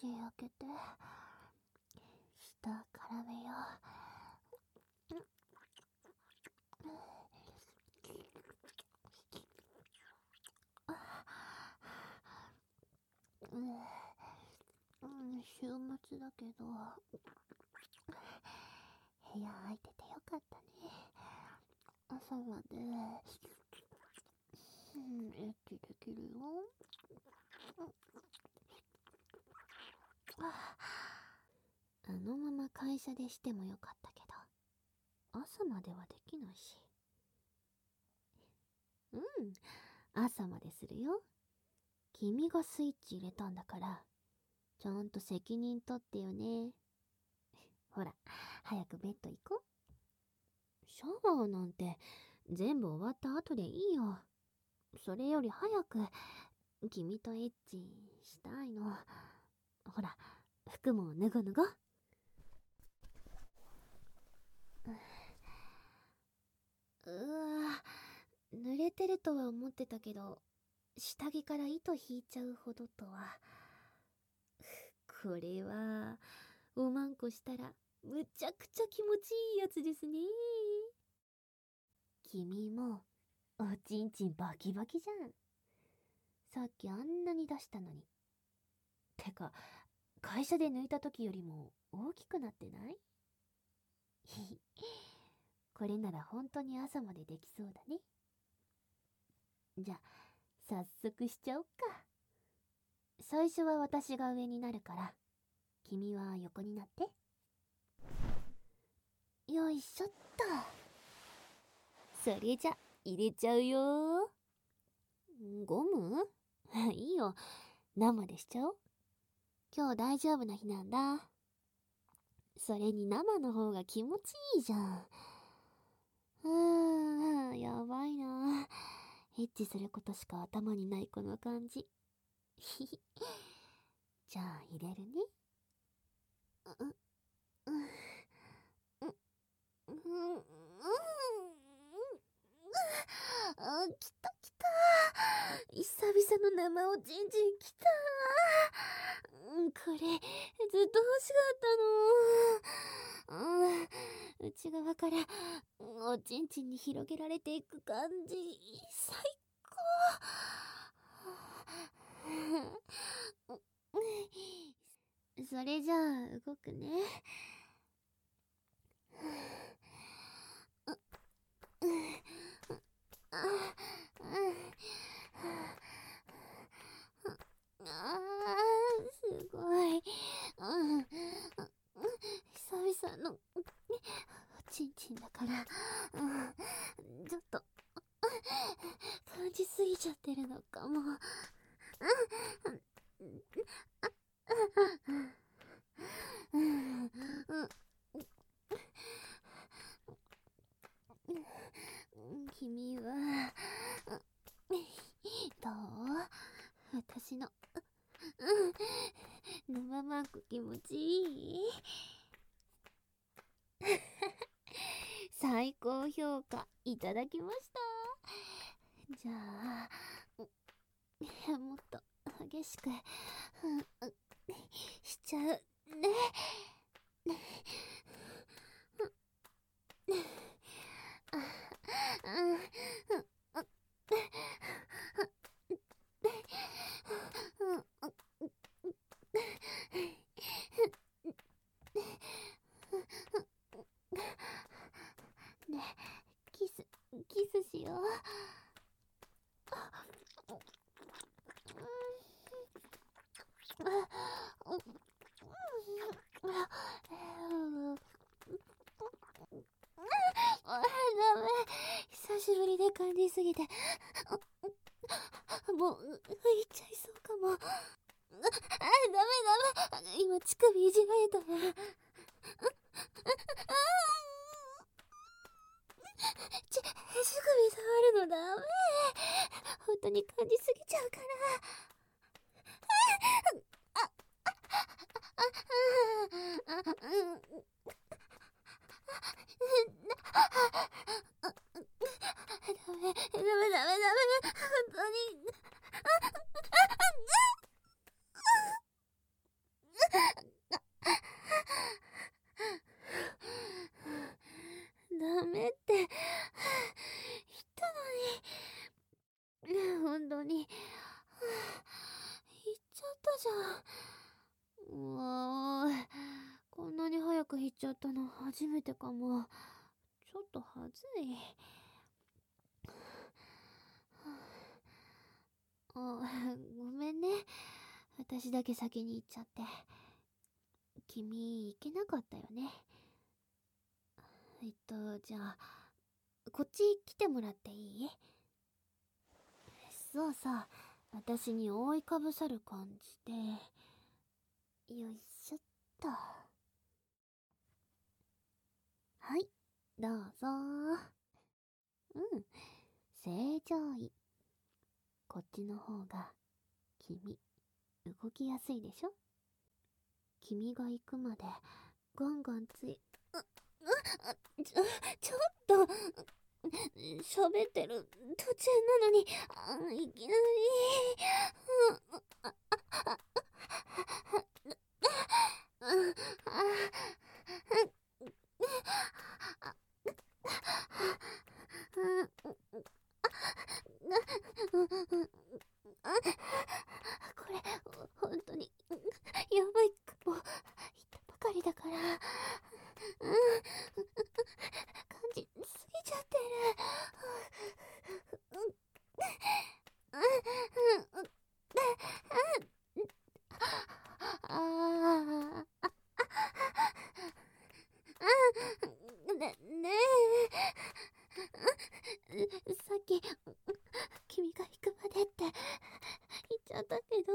口開けて舌絡めよう週末だけど部屋空いててよかったね。朝まで。うんエッチできるよ。あのまま会社でしてもよかったけど朝まではできないし。うん朝までするよ。君がスイッチ入れたんだからちゃんと責任取ってよね。ほら早くベッド行こう。シャワーなんて全部終わった後でいいよ。それより早く君とエッチしたいの。服も脱ご脱ごうわ濡れてるとは思ってたけど下着から糸引いちゃうほどとは。これはおまんこしたらむちゃくちゃ気持ちいいやつですね。君もおちんちんバキバキじゃん。さっきあんなに出したのに。てか会社で抜いた時よりも大きくなってない？これなら本当に朝までできそうだね。じゃあ早速しちゃおっか。最初は私が上になるから君は横になって。よいしょっと。それじゃ入れちゃうよ。ゴム？いいよ。生でしちゃおう。今日大丈夫な日なんだ。それに生の方が気持ちいいじゃん。うーんやばいな。エッチすることしか頭にないこの感じ。ひ ひじゃあ入れるね。う、う、う、う、う、あ、来た来た。久々の生おちんちん来た。これ、ずっと欲しかったの。内側からおちんちんに広げられていく感じ、最高。それじゃあ動くね。ああすごい、うん、久々のちんちんだから、うん、ちょっと。感じすぎちゃってるのかも。君は、どう？私の、うん、生マーク気持ちいい最高評価いただきました。じゃあ、もっと激しく、しちゃうね。ね キスキスしよう久しぶりで感じすぎてもう浮いちゃいそうかもあダメダメ今乳首いじられたらち、乳首触るのダメ。本当に感じすぎちゃうから。ダメ、ダメダメダメ、本当に。ダメって言ったのに本当に言っちゃったじゃんもうこんなに早く言っちゃったの初めてかもちょっとはずい。あごめんね。私だけ先に行っちゃって。君行けなかったよね。えっとじゃあこっち来てもらっていい？そうさ私に覆いかぶさる感じで。よいしょっと。はいどうぞ。うん正常位。こっちの方が君動きやすいでしょ？君が行くまでガンガンついう、うちょちょっと喋ってる途中なのにいきなりこれ本当にやばいかも言ったばかりだからうん感じすぎちゃってるああねねえさっき君が行くまでって言っちゃったけど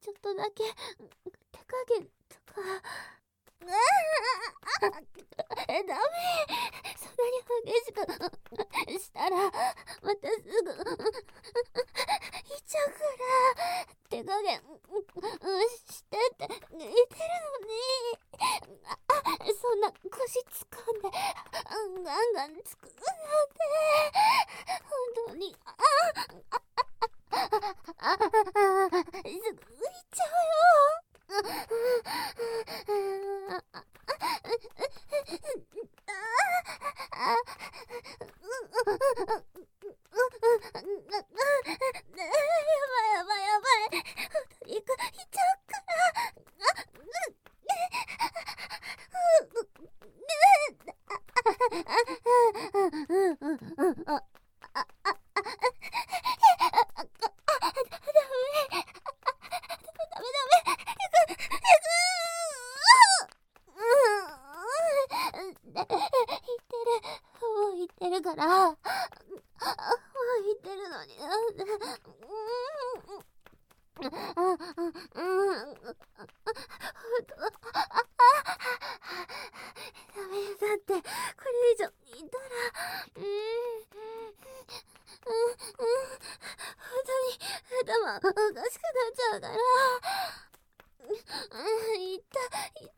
ちょっとだけ手加減とかダメそんなに激しくしたらまたすぐ行っちゃうから手加減してって言ってるのにあそんな腰つかんでガンガンつくなんて本当にああすぐ行っちゃうよああいやばいやばい行く行っちゃうから言ってるもう言ってるからもう言ってるのになんでダメだってこれ以上いたらうんうんうん本当に頭おかしくなっちゃうからうん言った言った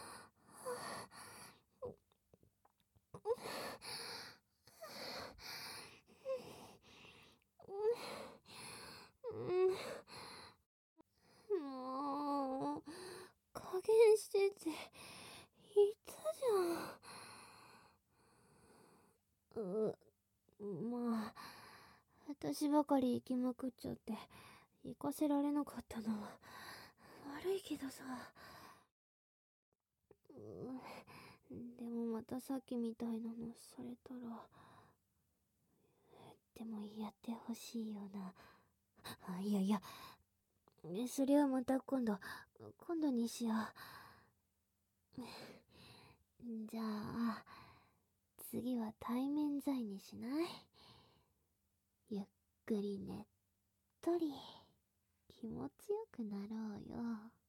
私ばかり行きまくっちゃって、行かせられなかったのは悪いけどさ。でもまたさっきみたいなのされたら、でもやってほしいよな。あ、いやいや、それはまた今度、今度にしよう。じゃあ、次は対面罪にしない？ゆっくりねっとり気持ちよくなろうよ。